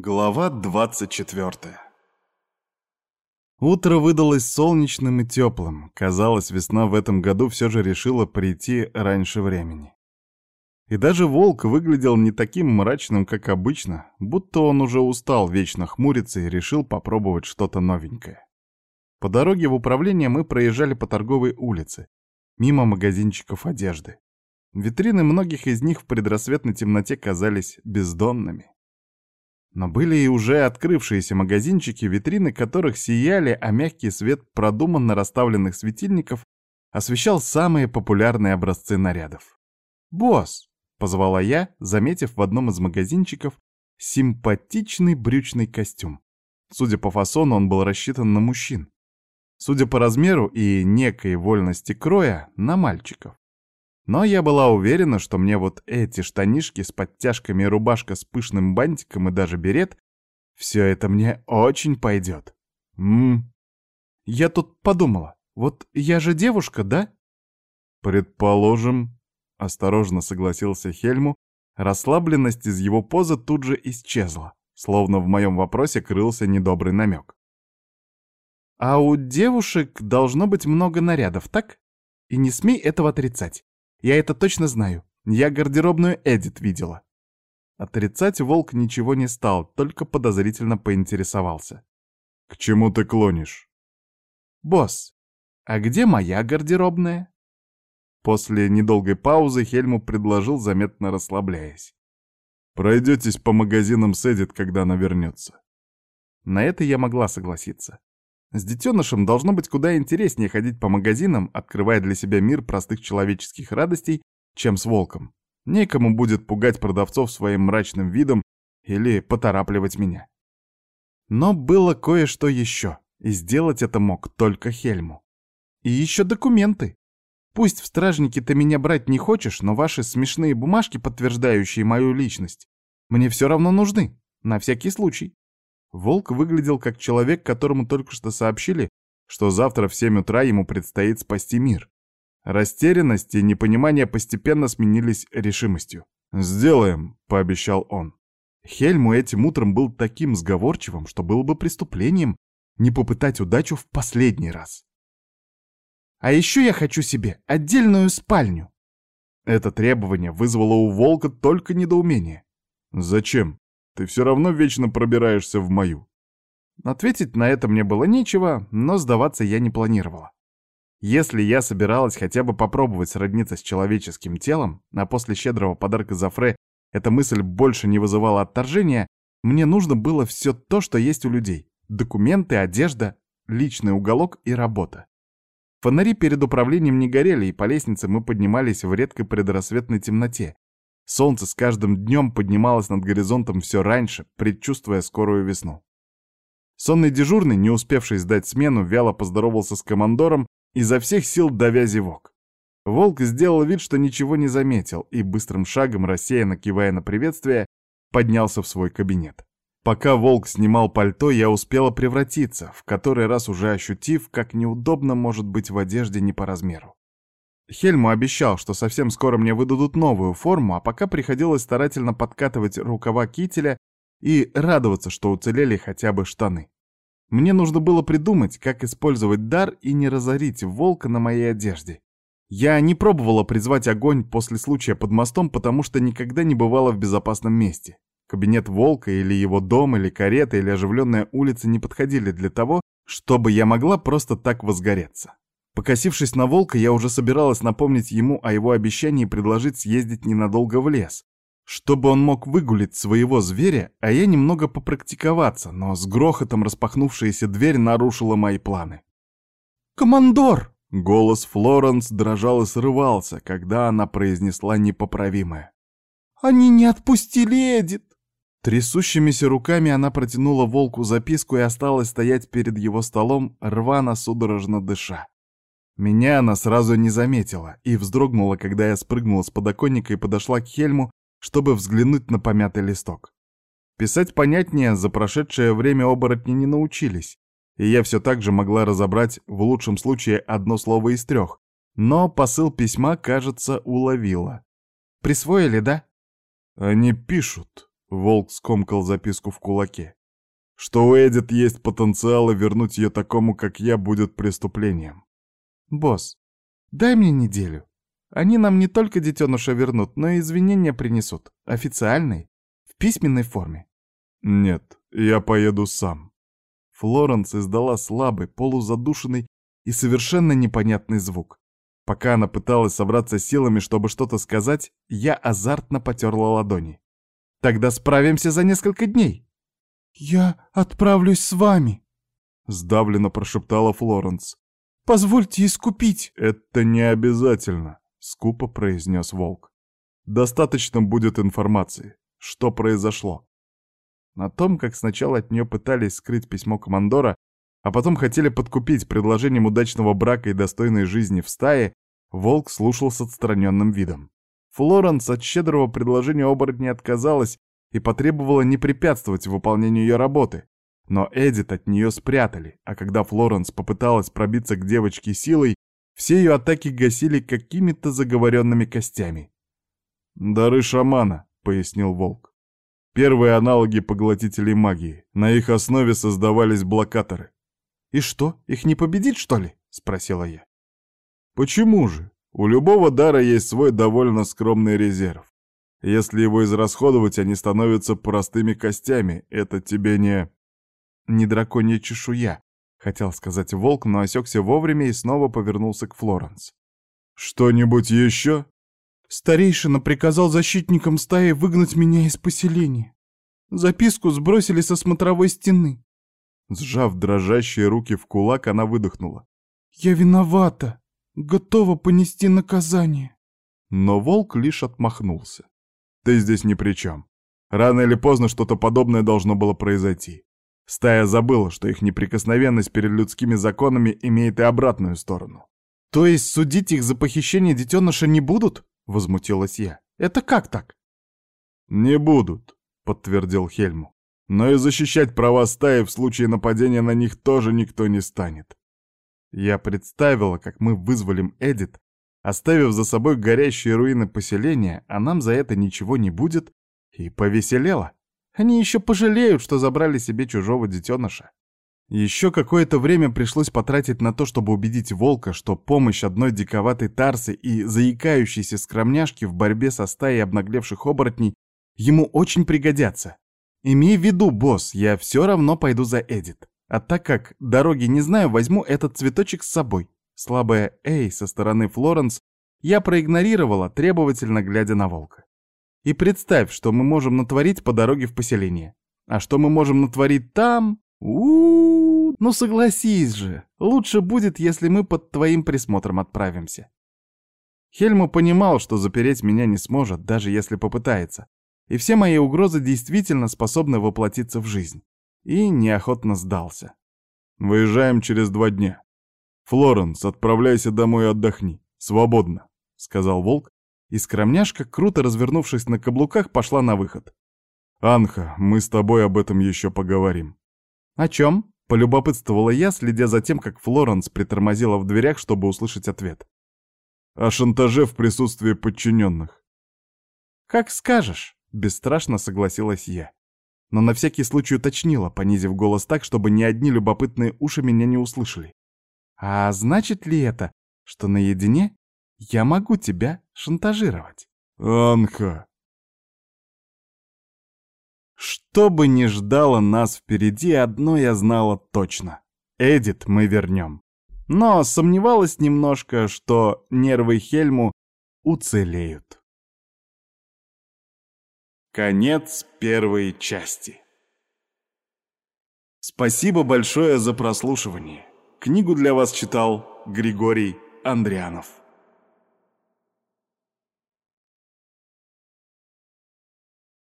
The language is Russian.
Глава 24 Утро выдалось солнечным и теплым. Казалось, весна в этом году все же решила прийти раньше времени. И даже волк выглядел не таким мрачным, как обычно, будто он уже устал вечно хмуриться и решил попробовать что-то новенькое. По дороге в управление мы проезжали по торговой улице, мимо магазинчиков одежды. Витрины многих из них в предрассветной темноте казались бездонными. Но были и уже открывшиеся магазинчики, витрины которых сияли, а мягкий свет продуманно расставленных светильников освещал самые популярные образцы нарядов. «Босс!» — позвала я, заметив в одном из магазинчиков симпатичный брючный костюм. Судя по фасону, он был рассчитан на мужчин. Судя по размеру и некой вольности кроя, на мальчиков. Но я была уверена, что мне вот эти штанишки с подтяжками и рубашка с пышным бантиком и даже берет, все это мне очень пойдет. Ммм. Я тут подумала, вот я же девушка, да? Предположим, осторожно согласился Хельму, расслабленность из его позы тут же исчезла, словно в моем вопросе крылся недобрый намек. А у девушек должно быть много нарядов, так? И не смей этого отрицать. Я это точно знаю. Я гардеробную Эдит видела. Отрицать волк ничего не стал, только подозрительно поинтересовался. «К чему ты клонишь?» «Босс, а где моя гардеробная?» После недолгой паузы Хельму предложил, заметно расслабляясь. «Пройдетесь по магазинам с Эдит, когда она вернется». На это я могла согласиться. С детенышем должно быть куда интереснее ходить по магазинам, открывая для себя мир простых человеческих радостей, чем с волком. Некому будет пугать продавцов своим мрачным видом или поторапливать меня. Но было кое-что еще, и сделать это мог только Хельму. И еще документы. Пусть в стражнике ты меня брать не хочешь, но ваши смешные бумажки, подтверждающие мою личность, мне все равно нужны, на всякий случай. Волк выглядел как человек, которому только что сообщили, что завтра в 7 утра ему предстоит спасти мир. Растерянность и непонимание постепенно сменились решимостью. «Сделаем», — пообещал он. Хельму этим утром был таким сговорчивым, что было бы преступлением не попытать удачу в последний раз. «А еще я хочу себе отдельную спальню!» Это требование вызвало у волка только недоумение. «Зачем?» Ты все равно вечно пробираешься в мою. Ответить на это мне было нечего, но сдаваться я не планировала. Если я собиралась хотя бы попробовать сродниться с человеческим телом, а после щедрого подарка Зафре эта мысль больше не вызывала отторжения, мне нужно было все то, что есть у людей. Документы, одежда, личный уголок и работа. Фонари перед управлением не горели, и по лестнице мы поднимались в редкой предрассветной темноте, Солнце с каждым днем поднималось над горизонтом все раньше, предчувствуя скорую весну. Сонный дежурный, не успевший сдать смену, вяло поздоровался с командором, изо всех сил давя зевок. Волк сделал вид, что ничего не заметил, и быстрым шагом, рассеянно кивая на приветствие, поднялся в свой кабинет. Пока волк снимал пальто, я успела превратиться, в который раз уже ощутив, как неудобно может быть в одежде не по размеру. Хельму обещал, что совсем скоро мне выдадут новую форму, а пока приходилось старательно подкатывать рукава кителя и радоваться, что уцелели хотя бы штаны. Мне нужно было придумать, как использовать дар и не разорить волка на моей одежде. Я не пробовала призвать огонь после случая под мостом, потому что никогда не бывала в безопасном месте. Кабинет волка или его дом, или карета, или оживленная улица не подходили для того, чтобы я могла просто так возгореться. Покосившись на волка, я уже собиралась напомнить ему о его обещании предложить съездить ненадолго в лес, чтобы он мог выгулить своего зверя, а я немного попрактиковаться, но с грохотом распахнувшаяся дверь нарушила мои планы. «Командор!» — голос Флоренс дрожал и срывался, когда она произнесла непоправимое. «Они не отпустили Эдит!» Трясущимися руками она протянула волку записку и осталась стоять перед его столом, рвано судорожно дыша. Меня она сразу не заметила и вздрогнула, когда я спрыгнула с подоконника и подошла к Хельму, чтобы взглянуть на помятый листок. Писать понятнее за прошедшее время оборотни не научились, и я все так же могла разобрать в лучшем случае одно слово из трех, но посыл письма, кажется, уловила. «Присвоили, да?» «Они пишут», Волк скомкал записку в кулаке. Что у Эдит есть потенциал, и вернуть ее такому, как я, будет преступлением. Босс, дай мне неделю. Они нам не только детеныша вернут, но и извинения принесут. Официальные, в письменной форме. Нет, я поеду сам. Флоренс издала слабый, полузадушенный и совершенно непонятный звук. Пока она пыталась собраться силами, чтобы что-то сказать, я азартно потерла ладони. «Тогда справимся за несколько дней». «Я отправлюсь с вами», — сдавленно прошептала Флоренс. «Позвольте искупить». «Это не обязательно», — скупо произнес Волк. «Достаточно будет информации. Что произошло?» На том, как сначала от нее пытались скрыть письмо командора, а потом хотели подкупить предложением удачного брака и достойной жизни в стае, Волк слушал с отстраненным видом. Флоренс от щедрого предложения оборотня отказалась и потребовала не препятствовать выполнению ее работы. Но Эдит от нее спрятали, а когда Флоренс попыталась пробиться к девочке силой, все ее атаки гасили какими-то заговоренными костями. «Дары шамана», — пояснил Волк. «Первые аналоги поглотителей магии. На их основе создавались блокаторы. «И что, их не победить, что ли?» — спросила я. «Почему же? У любого дара есть свой довольно скромный резерв. Если его израсходовать, они становятся простыми костями. Это тебе не...» «Не драконья чешуя», — хотел сказать волк, но осекся вовремя и снова повернулся к Флоренс. «Что-нибудь еще?» Старейшина приказал защитникам стаи выгнать меня из поселения. Записку сбросили со смотровой стены. Сжав дрожащие руки в кулак, она выдохнула. «Я виновата. Готова понести наказание». Но волк лишь отмахнулся. «Ты здесь ни при чем. Рано или поздно что-то подобное должно было произойти. Стая забыла, что их неприкосновенность перед людскими законами имеет и обратную сторону. «То есть судить их за похищение детеныша не будут?» — возмутилась я. «Это как так?» «Не будут», — подтвердил Хельму. Но и защищать права стаи в случае нападения на них тоже никто не станет. Я представила, как мы вызволим Эдит, оставив за собой горящие руины поселения, а нам за это ничего не будет, и повеселела. Они еще пожалеют, что забрали себе чужого детеныша. Еще какое-то время пришлось потратить на то, чтобы убедить волка, что помощь одной диковатой тарсы и заикающейся скромняшки в борьбе со стаей обнаглевших оборотней ему очень пригодятся. Имей в виду, босс, я все равно пойду за Эдит. А так как дороги не знаю, возьму этот цветочек с собой. Слабая «эй» со стороны Флоренс я проигнорировала, требовательно глядя на волка. И представь, что мы можем натворить по дороге в поселение. А что мы можем натворить там? у, -у, -у Ну согласись же, лучше будет, если мы под твоим присмотром отправимся. Хельму понимал, что запереть меня не сможет, даже если попытается и все мои угрозы действительно способны воплотиться в жизнь. И неохотно сдался. «Выезжаем через два дня. Флоренс, отправляйся домой и отдохни. Свободно», — сказал Волк, и скромняшка, круто развернувшись на каблуках, пошла на выход. «Анха, мы с тобой об этом еще поговорим». «О чем?» — полюбопытствовала я, следя за тем, как Флоренс притормозила в дверях, чтобы услышать ответ. «О шантаже в присутствии подчиненных». «Как скажешь». Бесстрашно согласилась я. Но на всякий случай уточнила, понизив голос так, чтобы ни одни любопытные уши меня не услышали. А значит ли это, что наедине я могу тебя шантажировать? Анха! Что бы ни ждало нас впереди, одно я знала точно. Эдит мы вернем. Но сомневалась немножко, что нервы Хельму уцелеют. Конец первой части. Спасибо большое за прослушивание. Книгу для вас читал Григорий Андрианов.